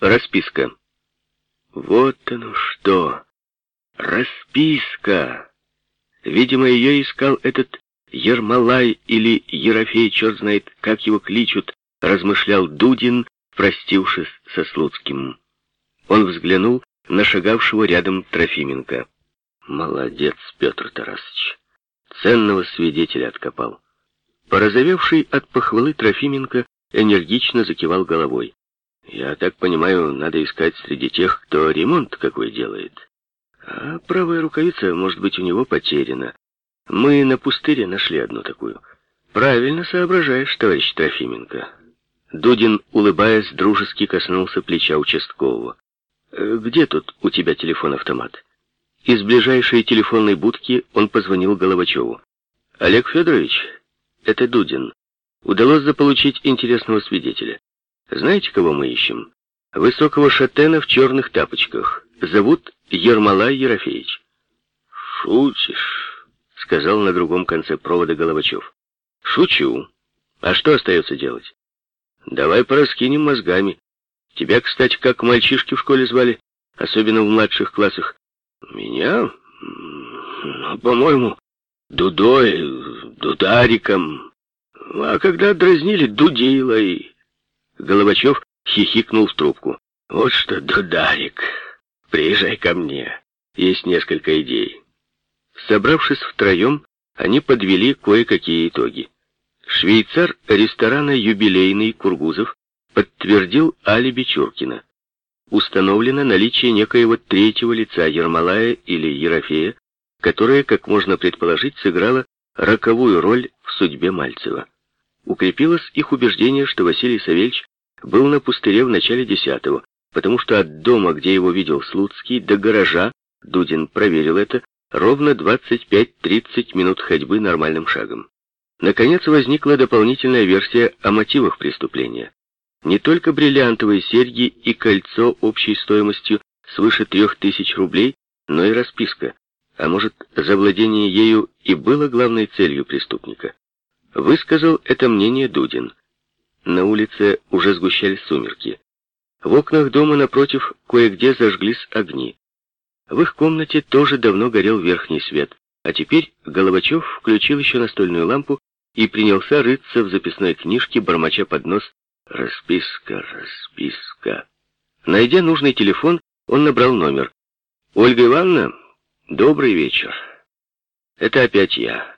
расписка. Вот оно что! Расписка! Видимо, ее искал этот Ермолай или Ерофей, черт знает, как его кличут, размышлял Дудин, простившись со Слуцким. Он взглянул на шагавшего рядом Трофименко. Молодец, Петр Тарасович. Ценного свидетеля откопал. Порозовевший от похвалы Трофименко энергично закивал головой. Я так понимаю, надо искать среди тех, кто ремонт какой делает. А правая рукавица, может быть, у него потеряна. Мы на пустыре нашли одну такую. Правильно соображаешь, товарищ Трофименко. Дудин, улыбаясь, дружески коснулся плеча участкового. «Э, «Где тут у тебя телефон-автомат?» Из ближайшей телефонной будки он позвонил Головачеву. «Олег Федорович, это Дудин. Удалось заполучить интересного свидетеля. Знаете, кого мы ищем? Высокого шатена в черных тапочках. Зовут Ермолай Ерофеевич». «Шутишь?» — сказал на другом конце провода Головачев. «Шучу. А что остается делать?» Давай пораскинем мозгами. Тебя, кстати, как мальчишки в школе звали, особенно в младших классах. Меня? Ну, по-моему, Дудой, Дудариком. А когда дразнили, Дудилой. Головачев хихикнул в трубку. Вот что, Дударик, приезжай ко мне. Есть несколько идей. Собравшись втроем, они подвели кое-какие итоги. Швейцар ресторана «Юбилейный» Кургузов подтвердил алиби Чуркина. Установлено наличие некоего третьего лица Ермолая или Ерофея, которое, как можно предположить, сыграло роковую роль в судьбе Мальцева. Укрепилось их убеждение, что Василий Савельич был на пустыре в начале десятого, потому что от дома, где его видел Слуцкий, до гаража, Дудин проверил это, ровно 25-30 минут ходьбы нормальным шагом. Наконец возникла дополнительная версия о мотивах преступления. Не только бриллиантовые серьги и кольцо общей стоимостью свыше трех тысяч рублей, но и расписка. А может, завладение ею и было главной целью преступника. Высказал это мнение Дудин. На улице уже сгущались сумерки. В окнах дома напротив кое-где зажглись огни. В их комнате тоже давно горел верхний свет, а теперь Головачев включил еще настольную лампу и принялся рыться в записной книжке, бормоча под нос «Расписка, расписка». Найдя нужный телефон, он набрал номер. «Ольга Ивановна, добрый вечер. Это опять я.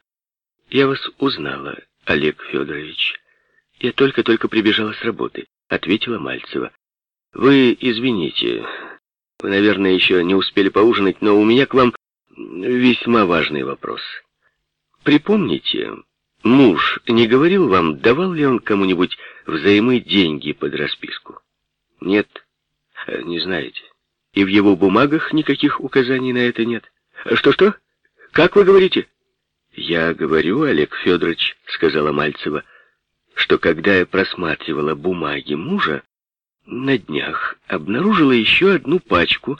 Я вас узнала, Олег Федорович. Я только-только прибежала с работы», — ответила Мальцева. «Вы извините, вы, наверное, еще не успели поужинать, но у меня к вам весьма важный вопрос. Припомните, Муж не говорил вам, давал ли он кому-нибудь взаймы деньги под расписку? Нет, э, не знаете. И в его бумагах никаких указаний на это нет. Что-что? Как вы говорите? Я говорю, Олег Федорович, сказала Мальцева, что когда я просматривала бумаги мужа, на днях обнаружила еще одну пачку.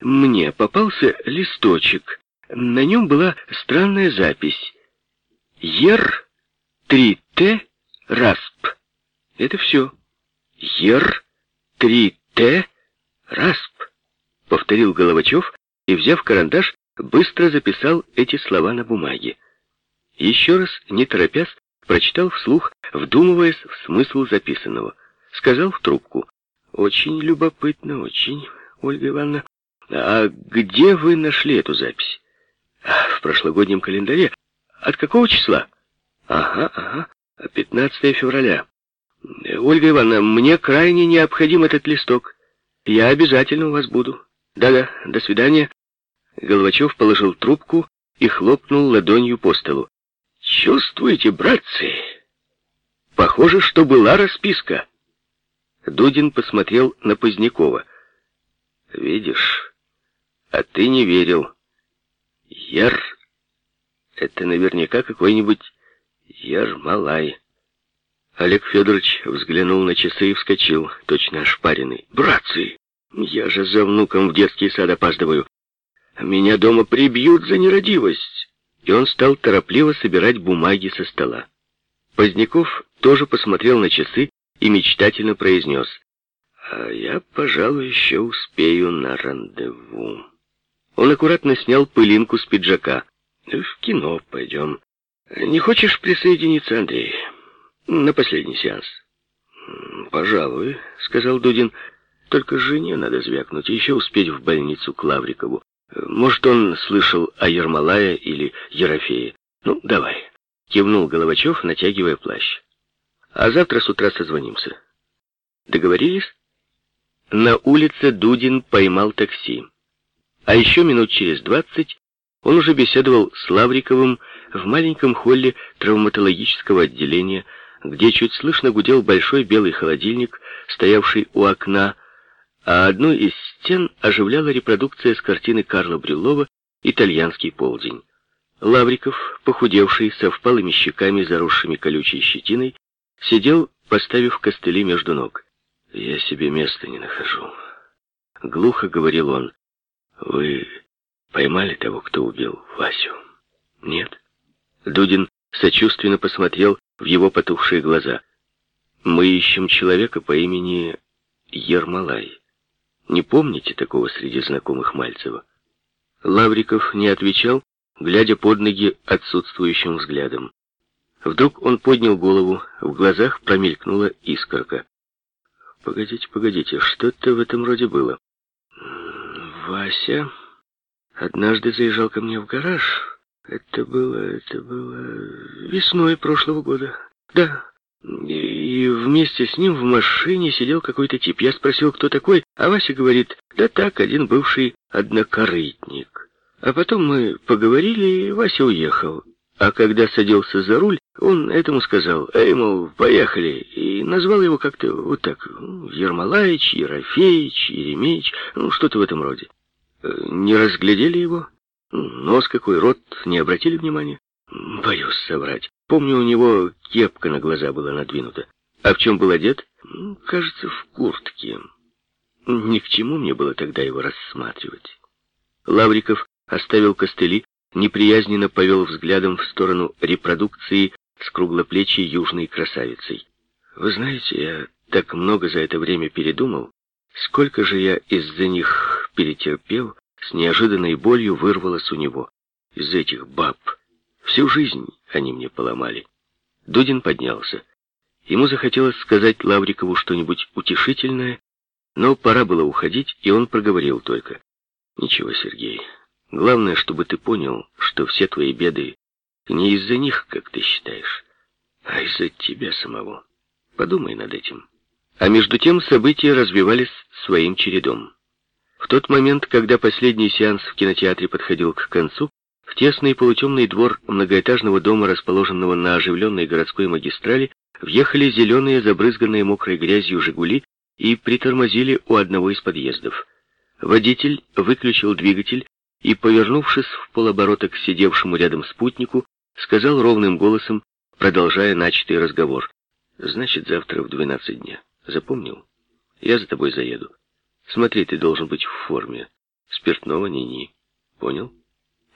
Мне попался листочек. На нем была странная запись. Ер 3Т Расп. Это все. Ер 3Т Расп, повторил Головачев и, взяв карандаш, быстро записал эти слова на бумаге. Еще раз, не торопясь, прочитал вслух, вдумываясь в смысл записанного. Сказал в трубку. «Очень любопытно, очень, Ольга Ивановна. А где вы нашли эту запись?» «В прошлогоднем календаре. От какого числа? Ага, ага, 15 февраля. Ольга Ивановна, мне крайне необходим этот листок. Я обязательно у вас буду. Да-да, до свидания. Головачев положил трубку и хлопнул ладонью по столу. Чувствуете, братцы? Похоже, что была расписка. Дудин посмотрел на Позднякова. Видишь, а ты не верил. Яр это наверняка какой-нибудь Ермолай. Олег Федорович взглянул на часы и вскочил, точно ошпаренный. «Братцы, я же за внуком в детский сад опаздываю. Меня дома прибьют за нерадивость!» И он стал торопливо собирать бумаги со стола. Поздняков тоже посмотрел на часы и мечтательно произнес. А я, пожалуй, еще успею на рандеву. Он аккуратно снял пылинку с пиджака. В кино пойдем. Не хочешь присоединиться, Андрей? На последний сеанс. Пожалуй, сказал Дудин. Только жене надо звякнуть, еще успеть в больницу к Лаврикову. Может, он слышал о Ермолае или Ерофее. Ну, давай. Кивнул Головачев, натягивая плащ. А завтра с утра созвонимся. Договорились? На улице Дудин поймал такси. А еще минут через двадцать он уже беседовал с Лавриковым в маленьком холле травматологического отделения, где чуть слышно гудел большой белый холодильник, стоявший у окна, а одну из стен оживляла репродукция с картины Карла Брюллова «Итальянский полдень». Лавриков, похудевший, со впалыми щеками, заросшими колючей щетиной, сидел, поставив костыли между ног. «Я себе места не нахожу», — глухо говорил он. «Вы поймали того, кто убил Васю?» «Нет». Дудин сочувственно посмотрел в его потухшие глаза. «Мы ищем человека по имени Ермолай. Не помните такого среди знакомых Мальцева?» Лавриков не отвечал, глядя под ноги отсутствующим взглядом. Вдруг он поднял голову, в глазах промелькнула искорка. «Погодите, погодите, что-то в этом роде было. Вася однажды заезжал ко мне в гараж. Это было, это было весной прошлого года. Да, и вместе с ним в машине сидел какой-то тип. Я спросил, кто такой, а Вася говорит, да так, один бывший однокорытник. А потом мы поговорили, и Вася уехал. А когда садился за руль, он этому сказал, эй, мол, поехали, и назвал его как-то вот так, Ермолаич, Ерофеич, Еремеич, ну, что-то в этом роде. Э, не разглядели его? Нос какой, рот, не обратили внимания? Боюсь соврать. Помню, у него кепка на глаза была надвинута. А в чем был одет? Кажется, в куртке. Ни к чему мне было тогда его рассматривать. Лавриков оставил костыли, неприязненно повел взглядом в сторону репродукции с круглоплечей южной красавицей. Вы знаете, я так много за это время передумал, сколько же я из-за них перетерпел, с неожиданной болью вырвалось у него. Из этих баб. Всю жизнь они мне поломали. Дудин поднялся. Ему захотелось сказать Лаврикову что-нибудь утешительное, но пора было уходить, и он проговорил только. «Ничего, Сергей, главное, чтобы ты понял, что все твои беды не из-за них, как ты считаешь, а из-за тебя самого. Подумай над этим». А между тем события развивались своим чередом. В тот момент, когда последний сеанс в кинотеатре подходил к концу, в тесный полутемный двор многоэтажного дома, расположенного на оживленной городской магистрали, въехали зеленые, забрызганные мокрой грязью «Жигули» и притормозили у одного из подъездов. Водитель выключил двигатель и, повернувшись в полоборота к сидевшему рядом спутнику, сказал ровным голосом, продолжая начатый разговор. «Значит, завтра в двенадцать дня. Запомнил? Я за тобой заеду. Смотри, ты должен быть в форме. Спиртного ни-ни. Понял?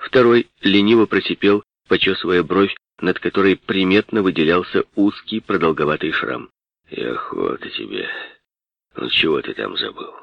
Второй лениво просипел, почесывая бровь, над которой приметно выделялся узкий продолговатый шрам. И охота тебе. Ну чего ты там забыл?